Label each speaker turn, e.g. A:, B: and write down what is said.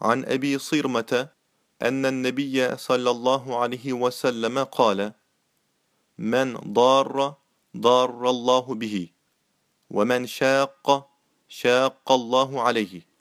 A: عن أبي صيرمة أن النبي صلى الله عليه وسلم قال من ضار ضار الله به ومن شاق شاق الله عليه.